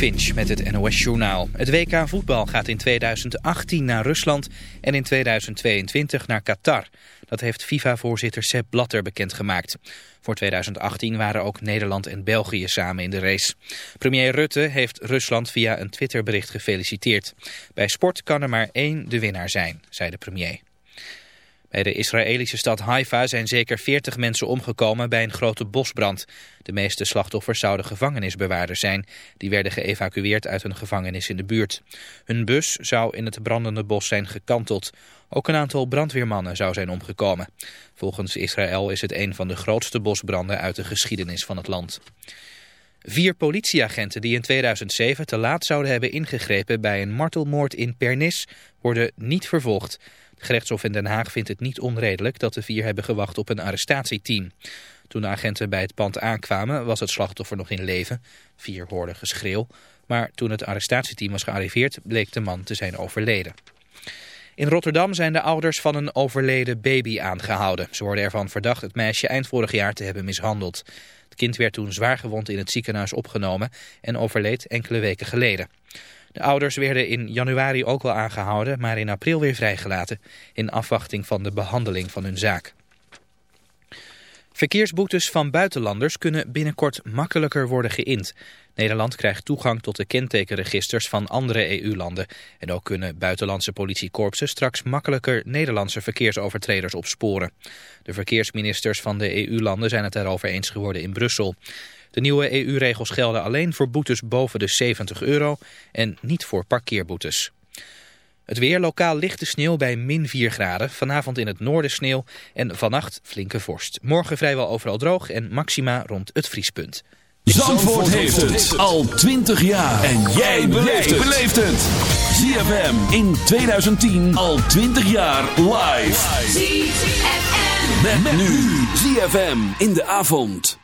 Finch met het NOS-journaal. Het WK voetbal gaat in 2018 naar Rusland en in 2022 naar Qatar. Dat heeft FIFA-voorzitter Sepp Blatter bekendgemaakt. Voor 2018 waren ook Nederland en België samen in de race. Premier Rutte heeft Rusland via een Twitterbericht gefeliciteerd. Bij sport kan er maar één de winnaar zijn, zei de premier. Bij de Israëlische stad Haifa zijn zeker 40 mensen omgekomen bij een grote bosbrand. De meeste slachtoffers zouden gevangenisbewaarders zijn. Die werden geëvacueerd uit een gevangenis in de buurt. Hun bus zou in het brandende bos zijn gekanteld. Ook een aantal brandweermannen zou zijn omgekomen. Volgens Israël is het een van de grootste bosbranden uit de geschiedenis van het land. Vier politieagenten die in 2007 te laat zouden hebben ingegrepen bij een martelmoord in Pernis worden niet vervolgd. De gerechtshof in Den Haag vindt het niet onredelijk dat de vier hebben gewacht op een arrestatieteam. Toen de agenten bij het pand aankwamen was het slachtoffer nog in leven. Vier hoorden geschreeuw. Maar toen het arrestatieteam was gearriveerd bleek de man te zijn overleden. In Rotterdam zijn de ouders van een overleden baby aangehouden. Ze worden ervan verdacht het meisje eind vorig jaar te hebben mishandeld. Het kind werd toen zwaar gewond in het ziekenhuis opgenomen en overleed enkele weken geleden. De ouders werden in januari ook al aangehouden, maar in april weer vrijgelaten in afwachting van de behandeling van hun zaak. Verkeersboetes van buitenlanders kunnen binnenkort makkelijker worden geïnd. Nederland krijgt toegang tot de kentekenregisters van andere EU-landen. En ook kunnen buitenlandse politiekorpsen straks makkelijker Nederlandse verkeersovertreders opsporen. De verkeersministers van de EU-landen zijn het daarover eens geworden in Brussel. De nieuwe EU-regels gelden alleen voor boetes boven de 70 euro en niet voor parkeerboetes. Het weer, lokaal lichte sneeuw bij min 4 graden. Vanavond in het noorden sneeuw en vannacht flinke vorst. Morgen vrijwel overal droog en maxima rond het vriespunt. Zandvoort, heeft het al 20 jaar. En jij beleeft het. ZFM in 2010 al 20 jaar live. ZFM. Met, nu. ZFM in de avond.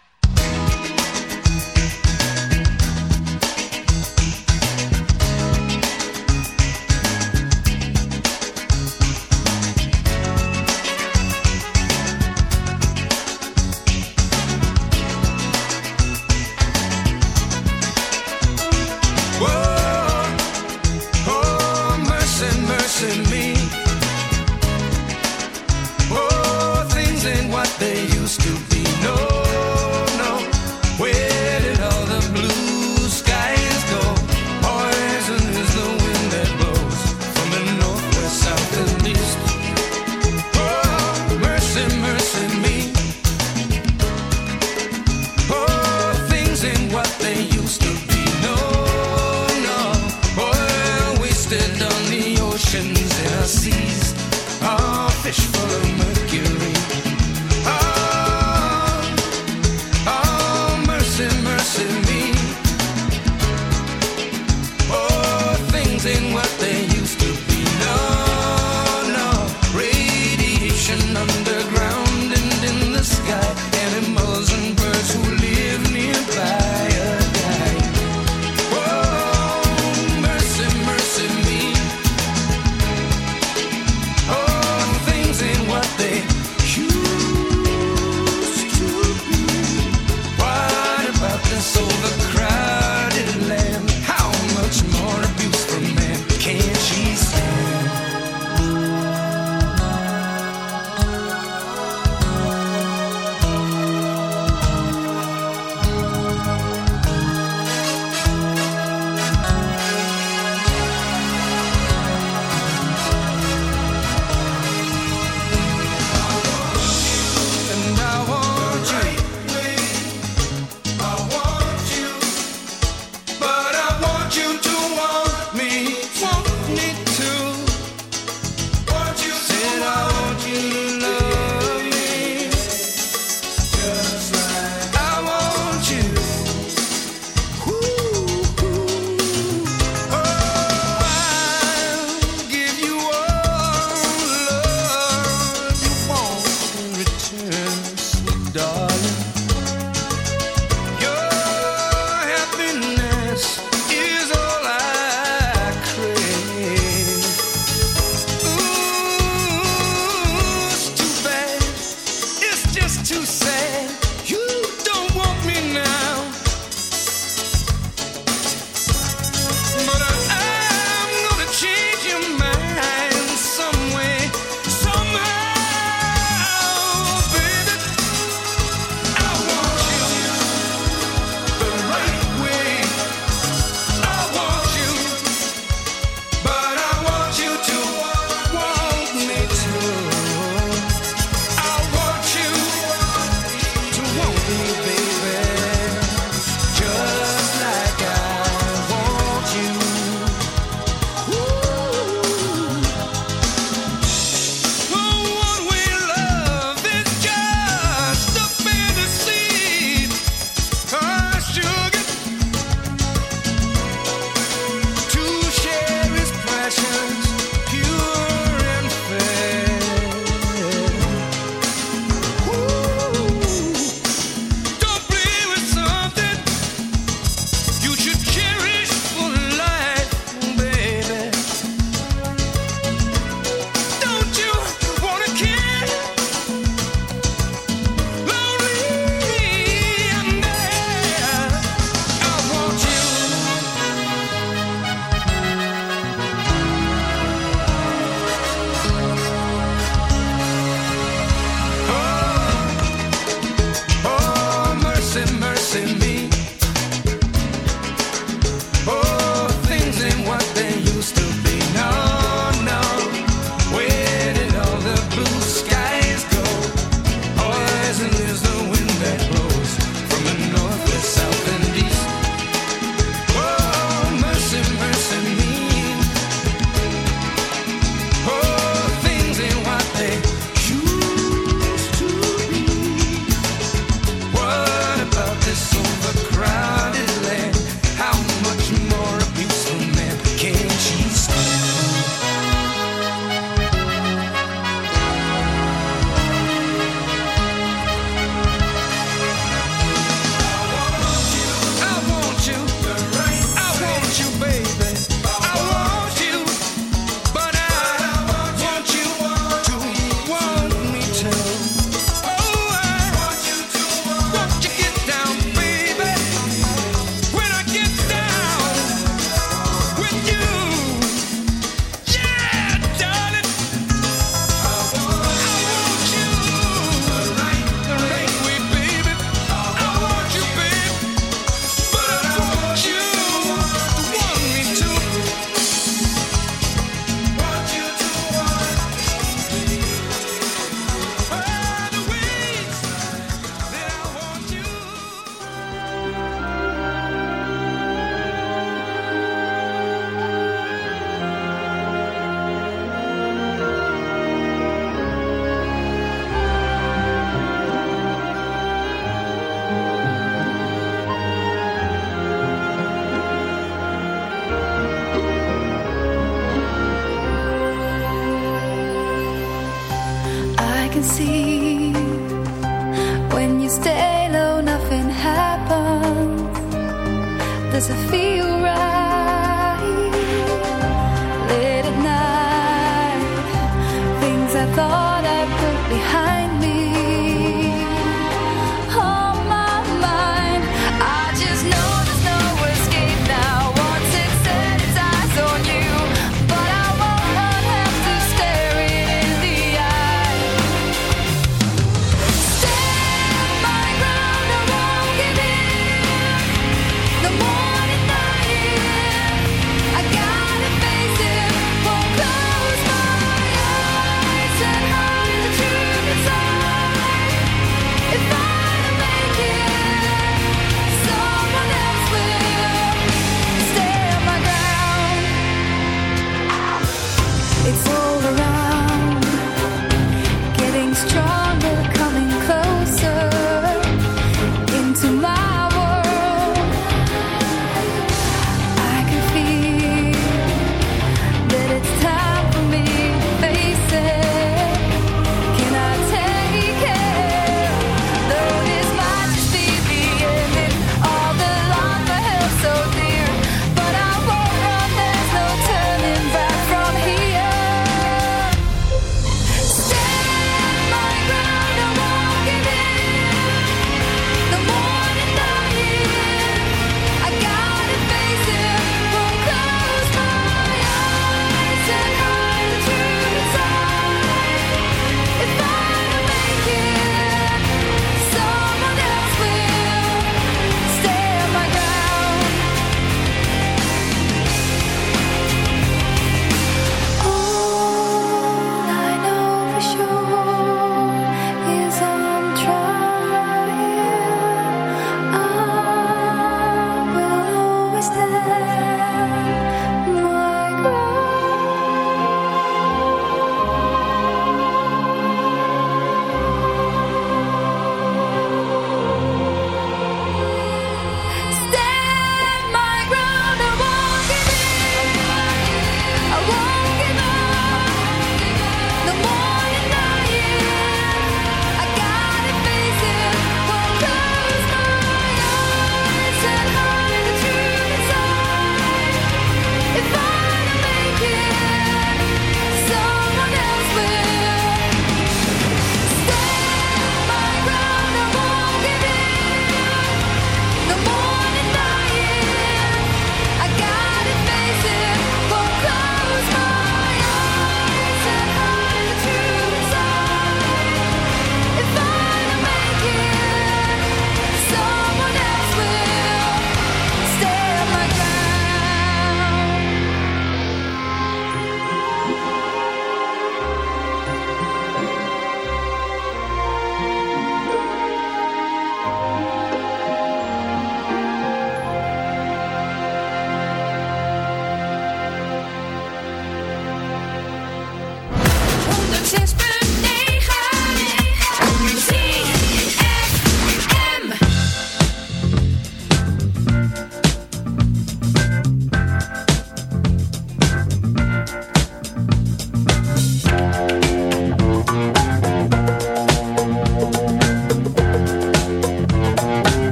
on the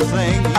a thing.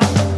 lugar.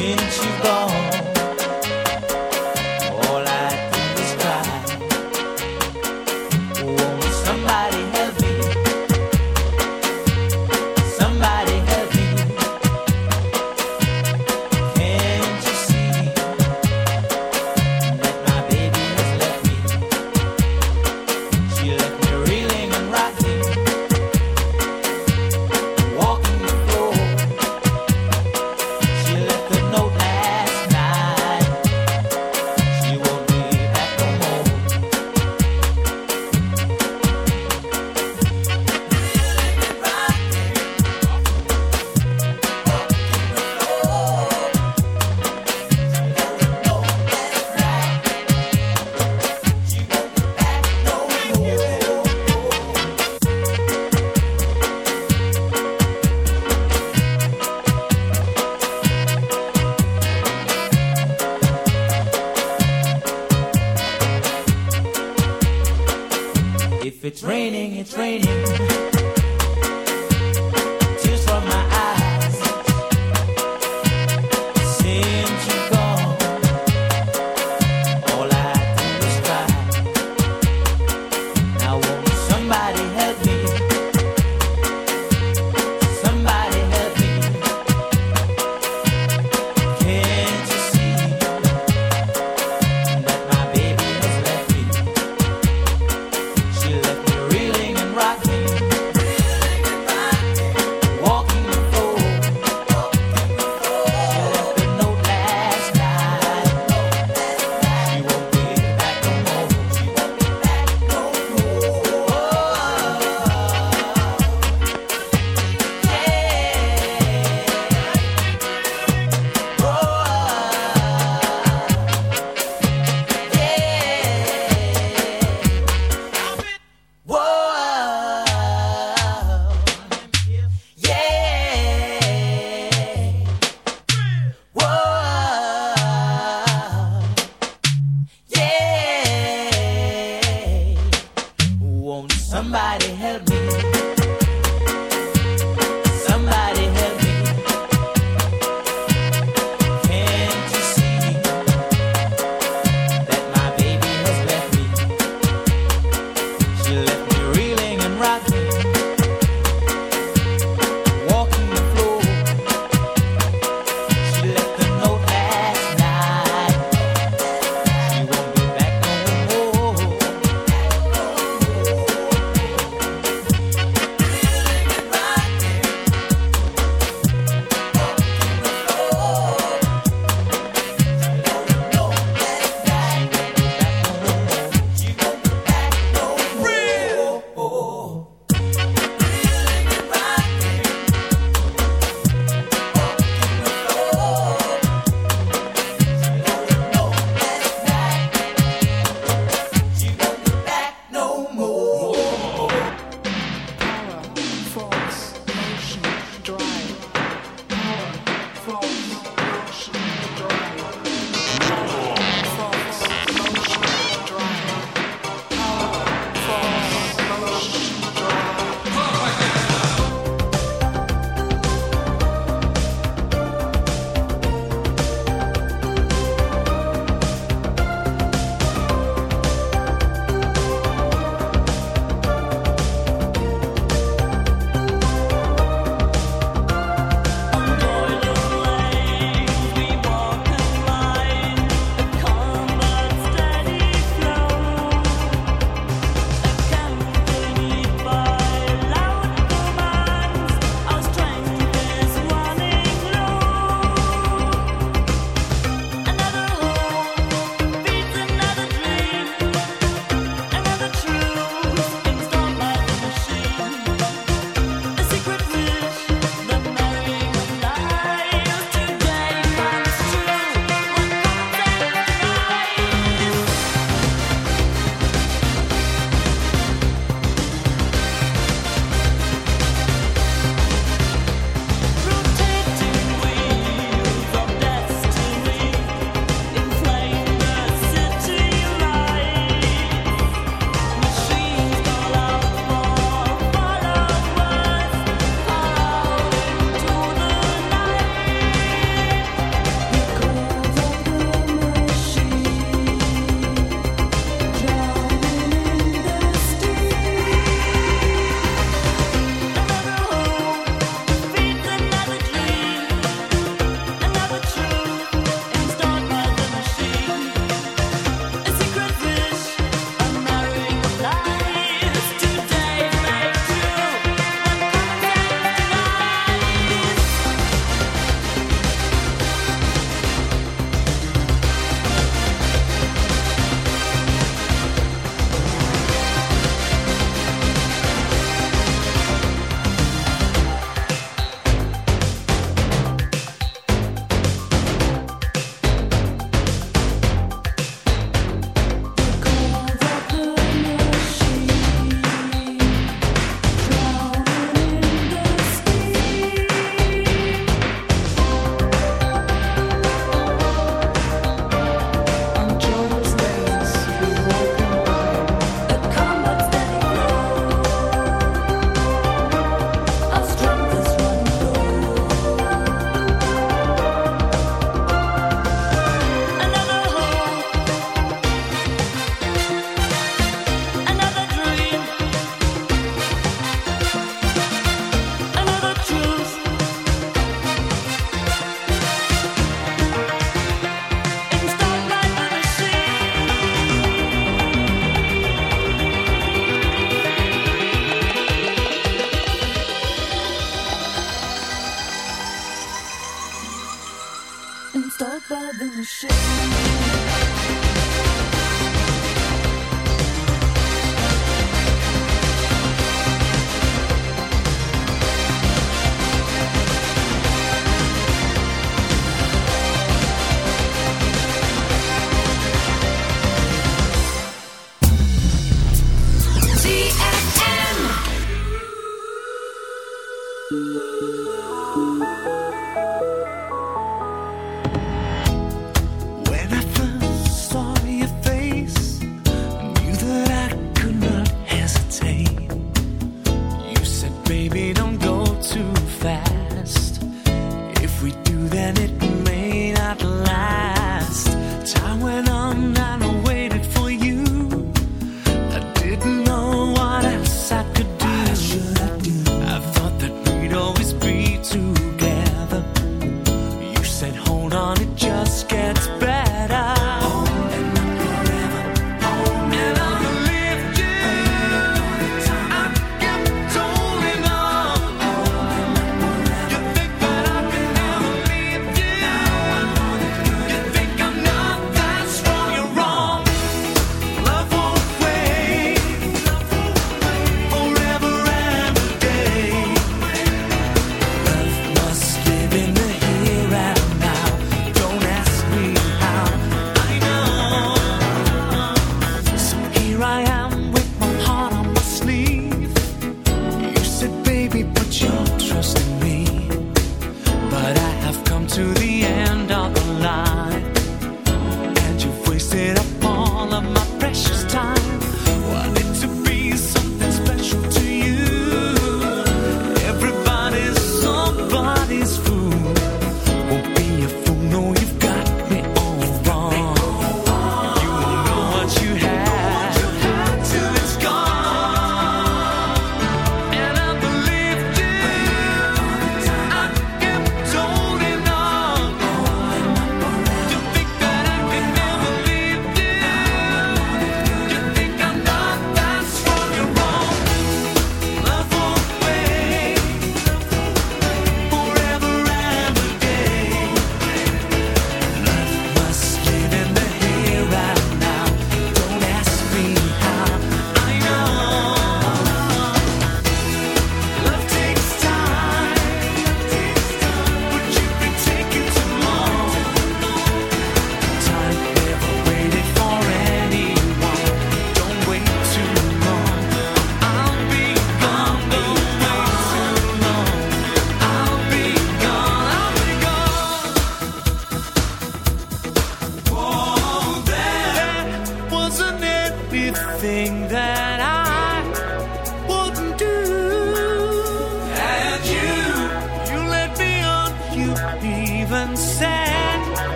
Can't? If we do, then it may not last.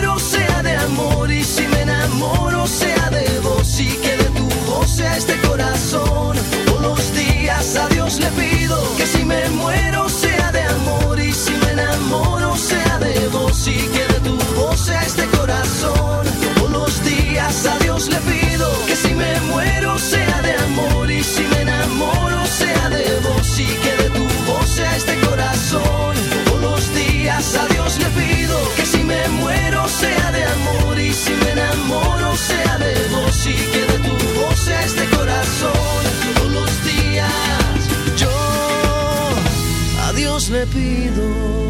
pero pido.